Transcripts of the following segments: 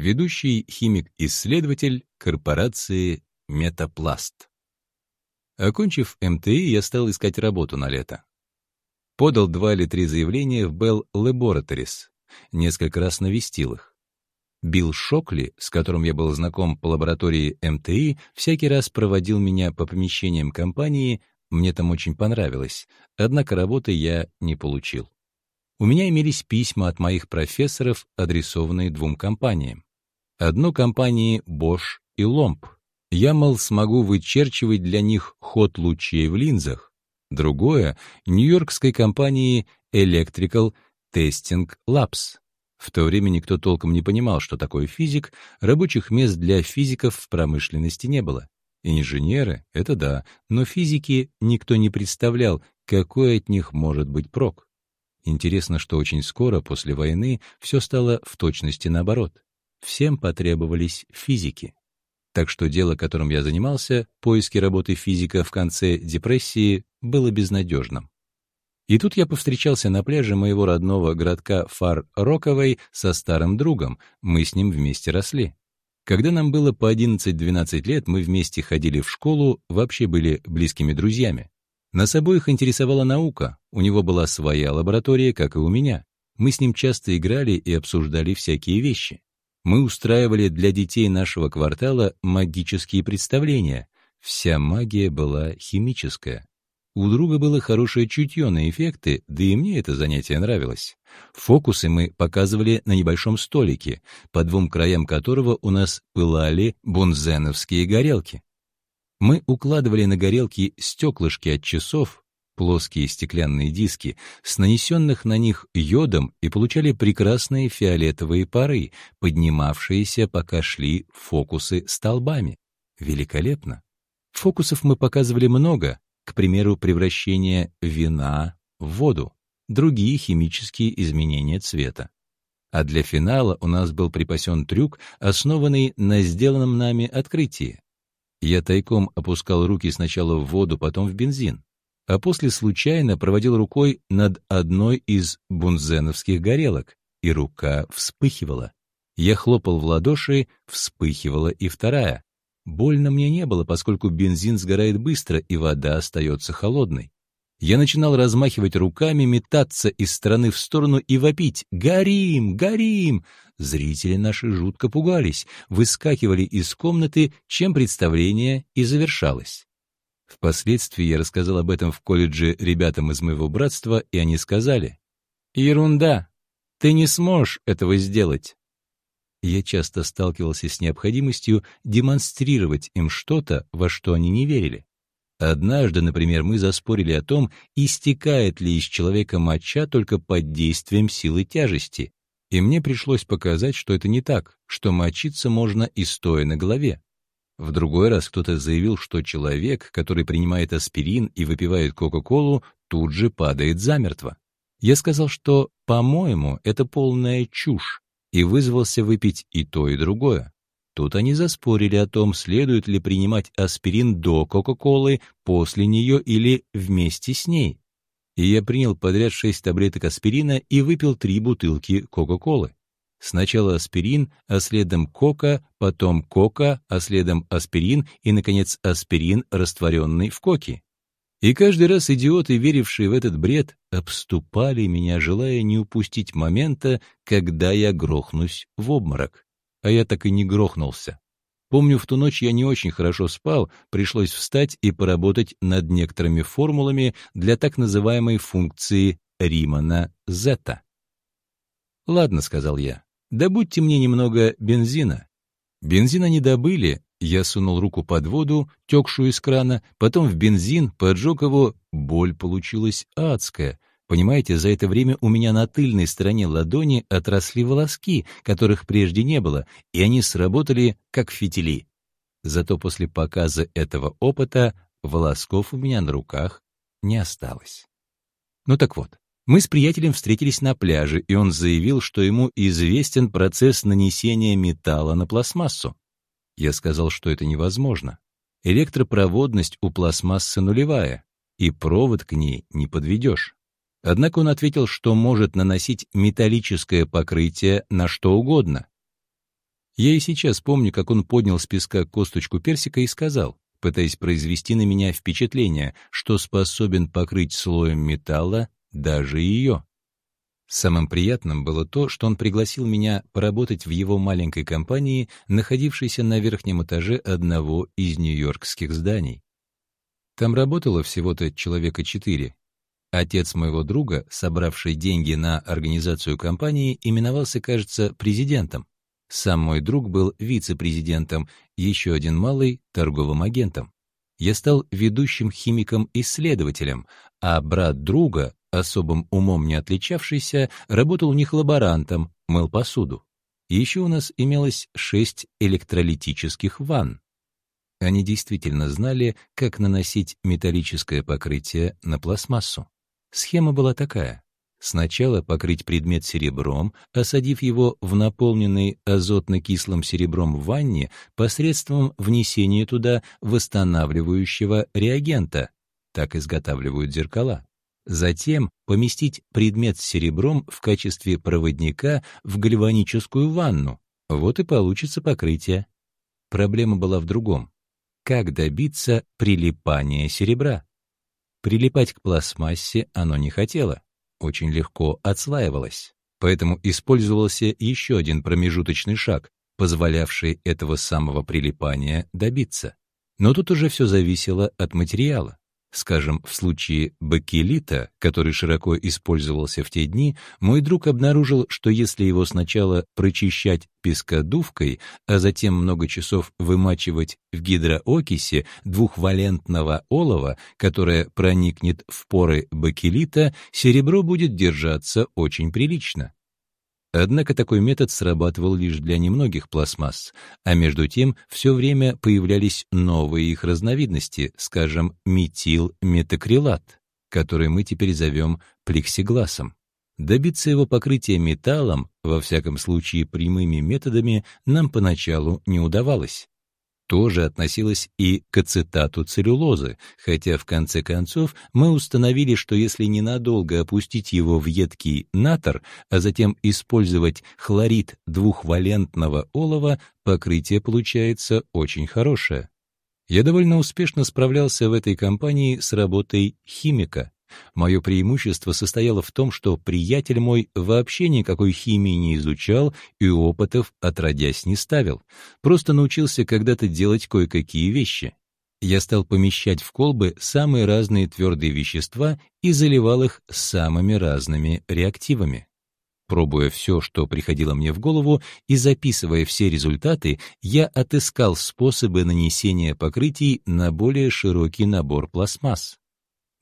ведущий химик-исследователь корпорации «Метапласт». Окончив МТИ, я стал искать работу на лето. Подал два или три заявления в Bell Laboratories, несколько раз навестил их. Билл Шокли, с которым я был знаком по лаборатории МТИ, всякий раз проводил меня по помещениям компании, мне там очень понравилось, однако работы я не получил. У меня имелись письма от моих профессоров, адресованные двум компаниям. Одну компании Bosch и Lomb. Я, мол, смогу вычерчивать для них ход лучей в линзах. Другое — нью-йоркской компании Electrical Testing Labs. В то время никто толком не понимал, что такое физик, рабочих мест для физиков в промышленности не было. Инженеры — это да, но физики никто не представлял, какой от них может быть прок. Интересно, что очень скоро после войны все стало в точности наоборот. Всем потребовались физики. Так что дело, которым я занимался, поиски работы физика в конце депрессии, было безнадежным. И тут я повстречался на пляже моего родного городка Фар-Роковой со старым другом, мы с ним вместе росли. Когда нам было по 11-12 лет, мы вместе ходили в школу, вообще были близкими друзьями. Нас обоих интересовала наука, у него была своя лаборатория, как и у меня. Мы с ним часто играли и обсуждали всякие вещи. Мы устраивали для детей нашего квартала магические представления. Вся магия была химическая. У друга было хорошее чутье на эффекты, да и мне это занятие нравилось. Фокусы мы показывали на небольшом столике, по двум краям которого у нас пылали бунзеновские горелки. Мы укладывали на горелки стеклышки от часов, плоские стеклянные диски, с нанесенных на них йодом и получали прекрасные фиолетовые пары, поднимавшиеся, пока шли фокусы столбами. Великолепно! Фокусов мы показывали много, к примеру, превращение вина в воду, другие химические изменения цвета. А для финала у нас был припасен трюк, основанный на сделанном нами открытии. Я тайком опускал руки сначала в воду, потом в бензин, а после случайно проводил рукой над одной из бунзеновских горелок, и рука вспыхивала. Я хлопал в ладоши, вспыхивала и вторая. Больно мне не было, поскольку бензин сгорает быстро, и вода остается холодной. Я начинал размахивать руками, метаться из стороны в сторону и вопить «Горим! Горим!». Зрители наши жутко пугались, выскакивали из комнаты, чем представление и завершалось. Впоследствии я рассказал об этом в колледже ребятам из моего братства, и они сказали «Ерунда! Ты не сможешь этого сделать!» Я часто сталкивался с необходимостью демонстрировать им что-то, во что они не верили. Однажды, например, мы заспорили о том, истекает ли из человека моча только под действием силы тяжести, и мне пришлось показать, что это не так, что мочиться можно и стоя на голове. В другой раз кто-то заявил, что человек, который принимает аспирин и выпивает Кока-Колу, тут же падает замертво. Я сказал, что, по-моему, это полная чушь, и вызвался выпить и то, и другое. Тут они заспорили о том, следует ли принимать аспирин до Кока-Колы, после нее или вместе с ней. И я принял подряд шесть таблеток аспирина и выпил три бутылки Кока-Колы. Сначала аспирин, а следом кока, потом кока, а следом аспирин и, наконец, аспирин, растворенный в коке. И каждый раз идиоты, верившие в этот бред, обступали меня, желая не упустить момента, когда я грохнусь в обморок а я так и не грохнулся. Помню, в ту ночь я не очень хорошо спал, пришлось встать и поработать над некоторыми формулами для так называемой функции Римана-Зета. «Ладно», — сказал я, — «добудьте мне немного бензина». Бензина не добыли, я сунул руку под воду, текшую из крана, потом в бензин, поджег его, боль получилась адская — Понимаете, за это время у меня на тыльной стороне ладони отросли волоски, которых прежде не было, и они сработали как фитили. Зато после показа этого опыта волосков у меня на руках не осталось. Ну так вот, мы с приятелем встретились на пляже, и он заявил, что ему известен процесс нанесения металла на пластмассу. Я сказал, что это невозможно. Электропроводность у пластмассы нулевая, и провод к ней не подведешь. Однако он ответил, что может наносить металлическое покрытие на что угодно. Я и сейчас помню, как он поднял с песка косточку персика и сказал, пытаясь произвести на меня впечатление, что способен покрыть слоем металла даже ее. Самым приятным было то, что он пригласил меня поработать в его маленькой компании, находившейся на верхнем этаже одного из нью-йоркских зданий. Там работало всего-то человека четыре. Отец моего друга, собравший деньги на организацию компании, именовался, кажется, президентом. Сам мой друг был вице-президентом, еще один малый — торговым агентом. Я стал ведущим химиком-исследователем, а брат друга, особым умом не отличавшийся, работал у них лаборантом, мыл посуду. Еще у нас имелось шесть электролитических ванн. Они действительно знали, как наносить металлическое покрытие на пластмассу. Схема была такая. Сначала покрыть предмет серебром, осадив его в наполненный азотно-кислым серебром ванне посредством внесения туда восстанавливающего реагента. Так изготавливают зеркала. Затем поместить предмет с серебром в качестве проводника в гальваническую ванну. Вот и получится покрытие. Проблема была в другом. Как добиться прилипания серебра? Прилипать к пластмассе оно не хотело, очень легко отслаивалось. Поэтому использовался еще один промежуточный шаг, позволявший этого самого прилипания добиться. Но тут уже все зависело от материала. Скажем, в случае бакелита, который широко использовался в те дни, мой друг обнаружил, что если его сначала прочищать пескодувкой, а затем много часов вымачивать в гидроокиси двухвалентного олова, которое проникнет в поры бакелита, серебро будет держаться очень прилично. Однако такой метод срабатывал лишь для немногих пластмасс, а между тем все время появлялись новые их разновидности, скажем, метилметакрилат, который мы теперь зовем плексигласом. Добиться его покрытия металлом, во всяком случае прямыми методами, нам поначалу не удавалось тоже относилось и к ацетату целлюлозы, хотя в конце концов мы установили, что если ненадолго опустить его в едкий натор, а затем использовать хлорид двухвалентного олова, покрытие получается очень хорошее. Я довольно успешно справлялся в этой компании с работой химика. Мое преимущество состояло в том, что приятель мой вообще никакой химии не изучал и опытов отродясь не ставил. Просто научился когда-то делать кое-какие вещи. Я стал помещать в колбы самые разные твердые вещества и заливал их самыми разными реактивами. Пробуя все, что приходило мне в голову, и записывая все результаты, я отыскал способы нанесения покрытий на более широкий набор пластмасс.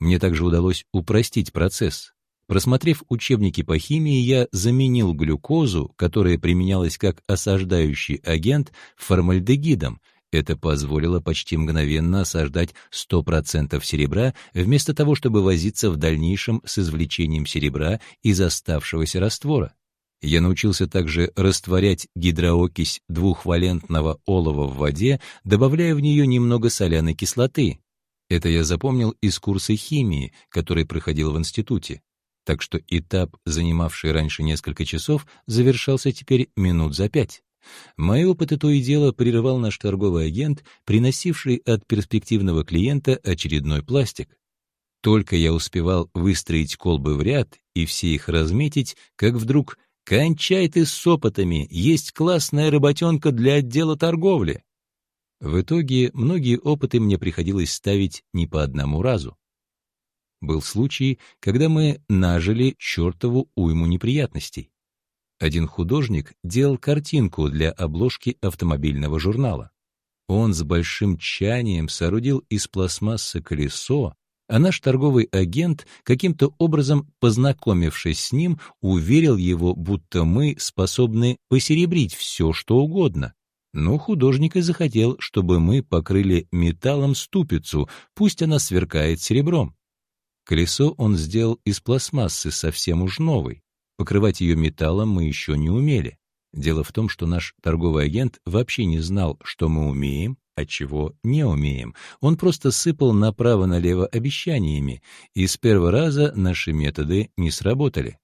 Мне также удалось упростить процесс. Просмотрев учебники по химии, я заменил глюкозу, которая применялась как осаждающий агент, формальдегидом. Это позволило почти мгновенно осаждать 100% серебра, вместо того, чтобы возиться в дальнейшем с извлечением серебра из оставшегося раствора. Я научился также растворять гидроокись двухвалентного олова в воде, добавляя в нее немного соляной кислоты. Это я запомнил из курса химии, который проходил в институте. Так что этап, занимавший раньше несколько часов, завершался теперь минут за пять. Мои опыты то и дело прерывал наш торговый агент, приносивший от перспективного клиента очередной пластик. Только я успевал выстроить колбы в ряд и все их разметить, как вдруг «Кончай ты с опытами, есть классная работенка для отдела торговли». В итоге многие опыты мне приходилось ставить не по одному разу. Был случай, когда мы нажили чертову уйму неприятностей. Один художник делал картинку для обложки автомобильного журнала. Он с большим тщанием соорудил из пластмассы колесо, а наш торговый агент, каким-то образом познакомившись с ним, уверил его, будто мы способны посеребрить все, что угодно. Но художник и захотел, чтобы мы покрыли металлом ступицу, пусть она сверкает серебром. Колесо он сделал из пластмассы, совсем уж новой. Покрывать ее металлом мы еще не умели. Дело в том, что наш торговый агент вообще не знал, что мы умеем, а чего не умеем. Он просто сыпал направо-налево обещаниями, и с первого раза наши методы не сработали.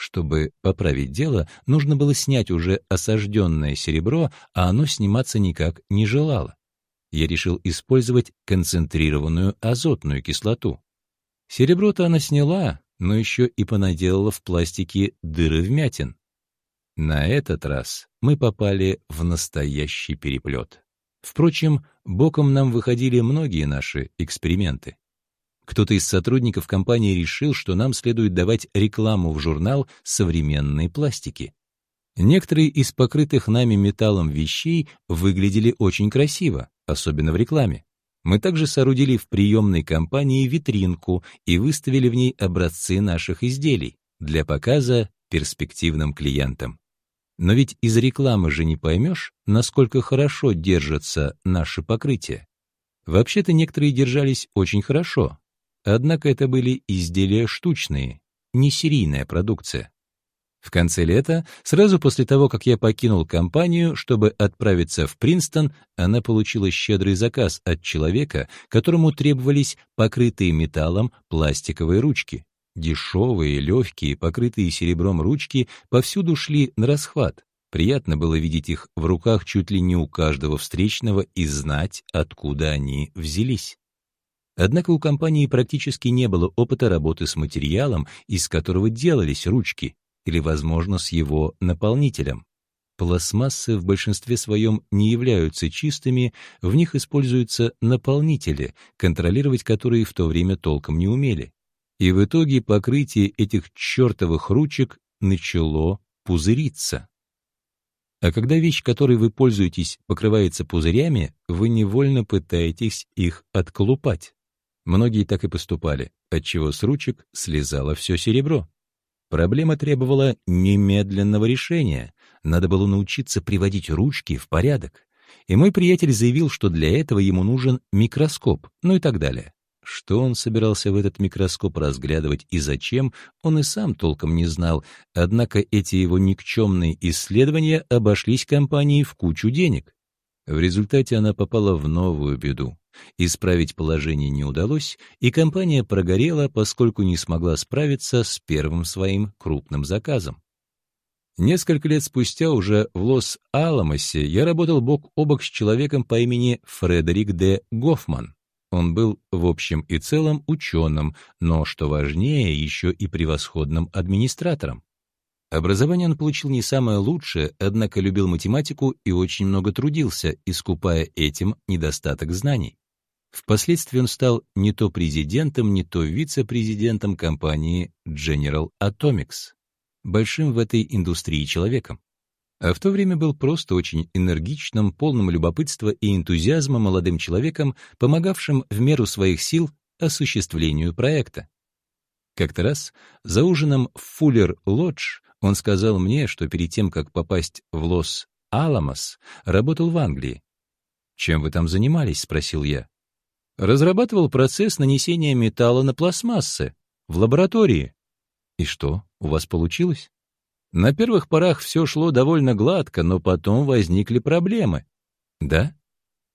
Чтобы поправить дело, нужно было снять уже осажденное серебро, а оно сниматься никак не желало. Я решил использовать концентрированную азотную кислоту. Серебро-то она сняла, но еще и понаделала в пластике дыры вмятин. На этот раз мы попали в настоящий переплет. Впрочем, боком нам выходили многие наши эксперименты. Кто-то из сотрудников компании решил, что нам следует давать рекламу в журнал современной пластики. Некоторые из покрытых нами металлом вещей выглядели очень красиво, особенно в рекламе. Мы также соорудили в приемной компании витринку и выставили в ней образцы наших изделий для показа перспективным клиентам. Но ведь из рекламы же не поймешь, насколько хорошо держатся наши покрытия. Вообще-то некоторые держались очень хорошо, Однако это были изделия штучные, не серийная продукция. В конце лета, сразу после того, как я покинул компанию, чтобы отправиться в Принстон, она получила щедрый заказ от человека, которому требовались покрытые металлом пластиковые ручки. Дешевые, легкие, покрытые серебром ручки повсюду шли на расхват. Приятно было видеть их в руках чуть ли не у каждого встречного и знать, откуда они взялись. Однако у компании практически не было опыта работы с материалом, из которого делались ручки, или, возможно, с его наполнителем. Пластмассы в большинстве своем не являются чистыми, в них используются наполнители, контролировать которые в то время толком не умели. И в итоге покрытие этих чертовых ручек начало пузыриться. А когда вещь, которой вы пользуетесь, покрывается пузырями, вы невольно пытаетесь их отколупать. Многие так и поступали, отчего с ручек слезало все серебро. Проблема требовала немедленного решения. Надо было научиться приводить ручки в порядок. И мой приятель заявил, что для этого ему нужен микроскоп, ну и так далее. Что он собирался в этот микроскоп разглядывать и зачем, он и сам толком не знал, однако эти его никчемные исследования обошлись компании в кучу денег. В результате она попала в новую беду. Исправить положение не удалось, и компания прогорела, поскольку не смогла справиться с первым своим крупным заказом. Несколько лет спустя уже в Лос-Аламосе я работал бок о бок с человеком по имени Фредерик Д. Гофман. Он был в общем и целом ученым, но, что важнее, еще и превосходным администратором. Образование он получил не самое лучшее, однако любил математику и очень много трудился, искупая этим недостаток знаний. Впоследствии он стал не то президентом, не то вице-президентом компании General Atomics, большим в этой индустрии человеком. А в то время был просто очень энергичным, полным любопытства и энтузиазма молодым человеком, помогавшим в меру своих сил осуществлению проекта. Как-то раз за ужином в Фуллер-Лодж он сказал мне, что перед тем, как попасть в Лос-Аламос, работал в Англии. «Чем вы там занимались?» — спросил я. Разрабатывал процесс нанесения металла на пластмассы в лаборатории. И что, у вас получилось? На первых порах все шло довольно гладко, но потом возникли проблемы. Да?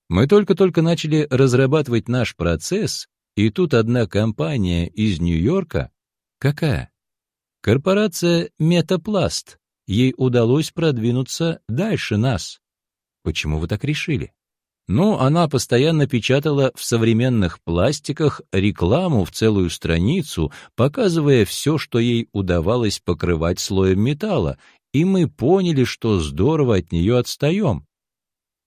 Мы только-только начали разрабатывать наш процесс, и тут одна компания из Нью-Йорка... Какая? Корпорация Метапласт. Ей удалось продвинуться дальше нас. Почему вы так решили? Ну, она постоянно печатала в современных пластиках рекламу в целую страницу, показывая все, что ей удавалось покрывать слоем металла, и мы поняли, что здорово от нее отстаем.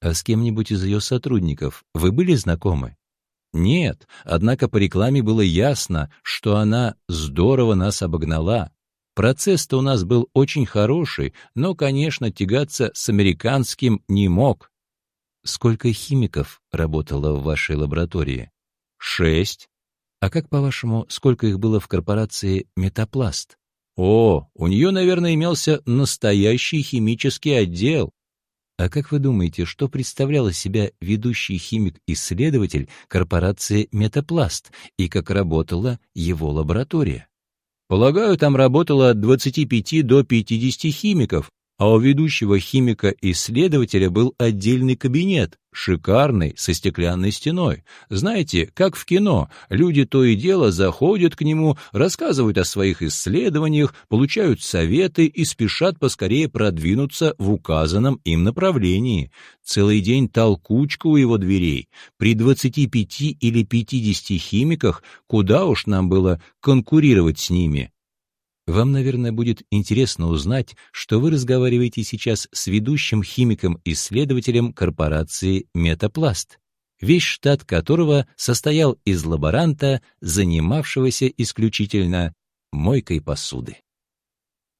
А с кем-нибудь из ее сотрудников вы были знакомы? Нет, однако по рекламе было ясно, что она здорово нас обогнала. Процесс-то у нас был очень хороший, но, конечно, тягаться с американским не мог. Сколько химиков работало в вашей лаборатории? Шесть. А как, по-вашему, сколько их было в корпорации «Метапласт»? О, у нее, наверное, имелся настоящий химический отдел. А как вы думаете, что представлял из себя ведущий химик-исследователь корпорации «Метапласт» и как работала его лаборатория? Полагаю, там работало от 25 до 50 химиков, а у ведущего химика-исследователя был отдельный кабинет, шикарный, со стеклянной стеной. Знаете, как в кино, люди то и дело заходят к нему, рассказывают о своих исследованиях, получают советы и спешат поскорее продвинуться в указанном им направлении. Целый день толкучка у его дверей. При 25 или 50 химиках куда уж нам было конкурировать с ними. Вам, наверное, будет интересно узнать, что вы разговариваете сейчас с ведущим химиком-исследователем корпорации «Метапласт», весь штат которого состоял из лаборанта, занимавшегося исключительно мойкой посуды.